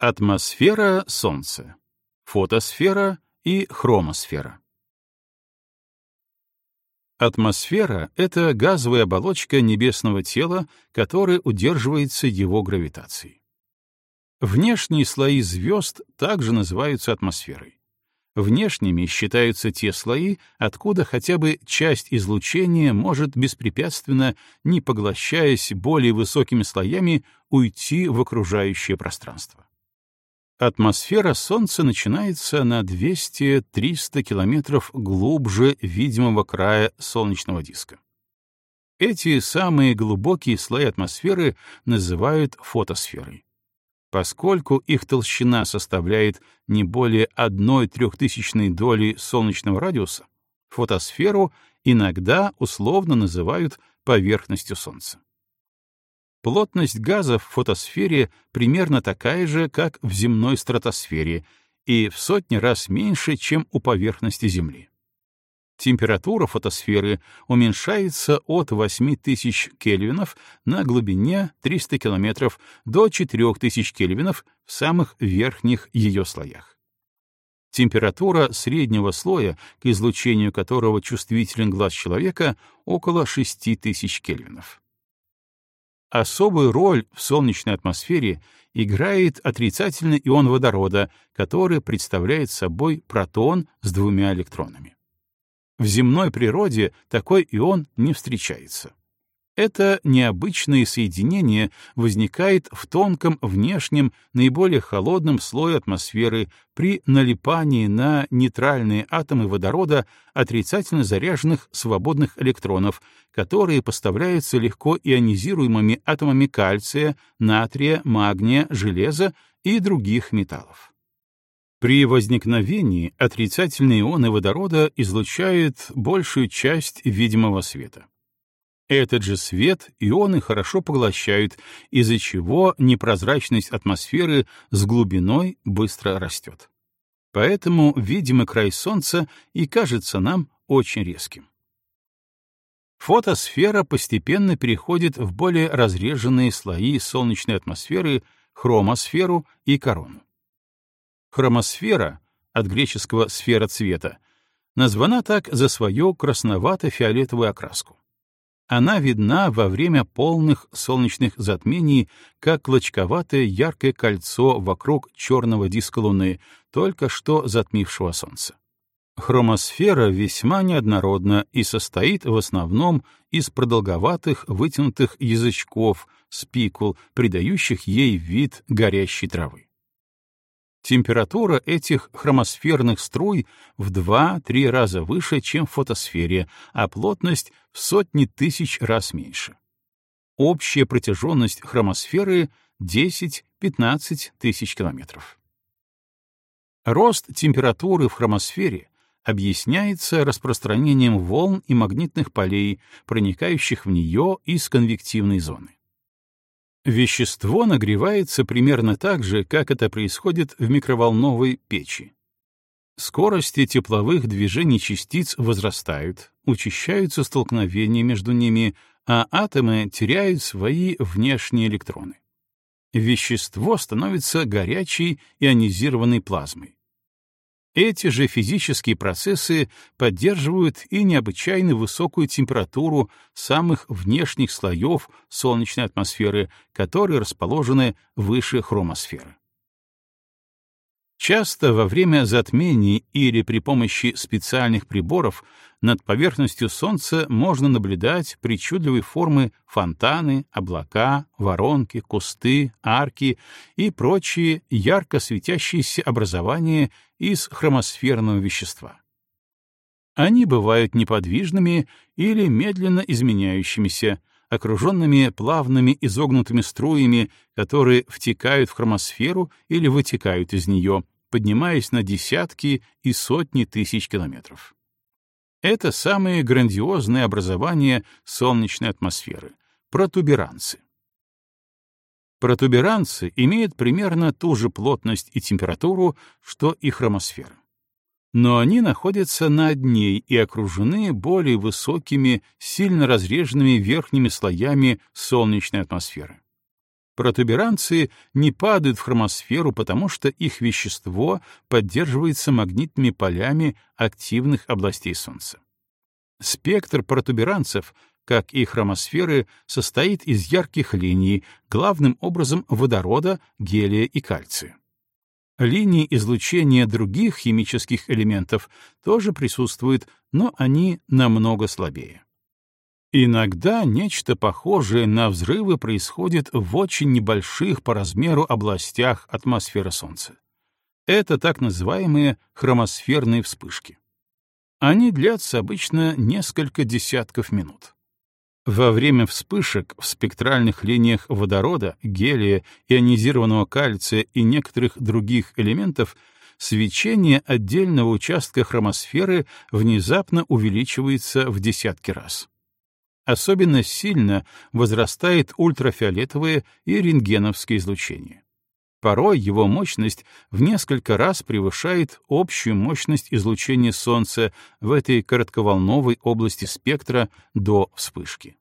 Атмосфера Солнца, фотосфера и хромосфера. Атмосфера — это газовая оболочка небесного тела, которая удерживается его гравитацией. Внешние слои звезд также называются атмосферой. Внешними считаются те слои, откуда хотя бы часть излучения может беспрепятственно, не поглощаясь более высокими слоями, уйти в окружающее пространство. Атмосфера Солнца начинается на 200-300 километров глубже видимого края солнечного диска. Эти самые глубокие слои атмосферы называют фотосферой. Поскольку их толщина составляет не более одной трехтысячной доли солнечного радиуса, фотосферу иногда условно называют поверхностью Солнца. Плотность газа в фотосфере примерно такая же, как в земной стратосфере, и в сотни раз меньше, чем у поверхности Земли. Температура фотосферы уменьшается от 8000 кельвинов на глубине 300 километров до 4000 кельвинов в самых верхних ее слоях. Температура среднего слоя, к излучению которого чувствителен глаз человека, около 6000 кельвинов. Особую роль в солнечной атмосфере играет отрицательный ион водорода, который представляет собой протон с двумя электронами. В земной природе такой ион не встречается. Это необычное соединение возникает в тонком внешнем, наиболее холодном слое атмосферы при налипании на нейтральные атомы водорода отрицательно заряженных свободных электронов, которые поставляются легко ионизируемыми атомами кальция, натрия, магния, железа и других металлов. При возникновении отрицательные ионы водорода излучают большую часть видимого света. Этот же свет ионы хорошо поглощают, из-за чего непрозрачность атмосферы с глубиной быстро растет. Поэтому видимый край Солнца и кажется нам очень резким. Фотосфера постепенно переходит в более разреженные слои солнечной атмосферы, хромосферу и корону. Хромосфера, от греческого «сфера цвета», названа так за свою красновато-фиолетовую окраску. Она видна во время полных солнечных затмений, как клочковатое яркое кольцо вокруг черного диска Луны, только что затмившего Солнце. Хромосфера весьма неоднородна и состоит в основном из продолговатых вытянутых язычков, спикул, придающих ей вид горящей травы. Температура этих хромосферных струй в 2-3 раза выше, чем в фотосфере, а плотность в сотни тысяч раз меньше. Общая протяженность хромосферы — 10-15 тысяч километров. Рост температуры в хромосфере объясняется распространением волн и магнитных полей, проникающих в нее из конвективной зоны. Вещество нагревается примерно так же, как это происходит в микроволновой печи. Скорости тепловых движений частиц возрастают, учащаются столкновения между ними, а атомы теряют свои внешние электроны. Вещество становится горячей ионизированной плазмой. Эти же физические процессы поддерживают и необычайно высокую температуру самых внешних слоев солнечной атмосферы, которые расположены выше хромосферы. Часто во время затмений или при помощи специальных приборов над поверхностью Солнца можно наблюдать причудливые формы фонтаны, облака, воронки, кусты, арки и прочие ярко светящиеся образования из хромосферного вещества. Они бывают неподвижными или медленно изменяющимися, окруженными плавными изогнутыми струями, которые втекают в хромосферу или вытекают из нее, поднимаясь на десятки и сотни тысяч километров. Это самые грандиозные образования солнечной атмосферы — протуберанцы. Протуберанцы имеют примерно ту же плотность и температуру, что и хромосфера но они находятся над ней и окружены более высокими, сильно разреженными верхними слоями солнечной атмосферы. Протуберанцы не падают в хромосферу, потому что их вещество поддерживается магнитными полями активных областей Солнца. Спектр протуберанцев, как и хромосферы, состоит из ярких линий, главным образом водорода, гелия и кальция. Линии излучения других химических элементов тоже присутствуют, но они намного слабее. Иногда нечто похожее на взрывы происходит в очень небольших по размеру областях атмосферы Солнца. Это так называемые хромосферные вспышки. Они длятся обычно несколько десятков минут. Во время вспышек в спектральных линиях водорода, гелия, ионизированного кальция и некоторых других элементов свечение отдельного участка хромосферы внезапно увеличивается в десятки раз. Особенно сильно возрастает ультрафиолетовое и рентгеновское излучение. Порой его мощность в несколько раз превышает общую мощность излучения Солнца в этой коротковолновой области спектра до вспышки.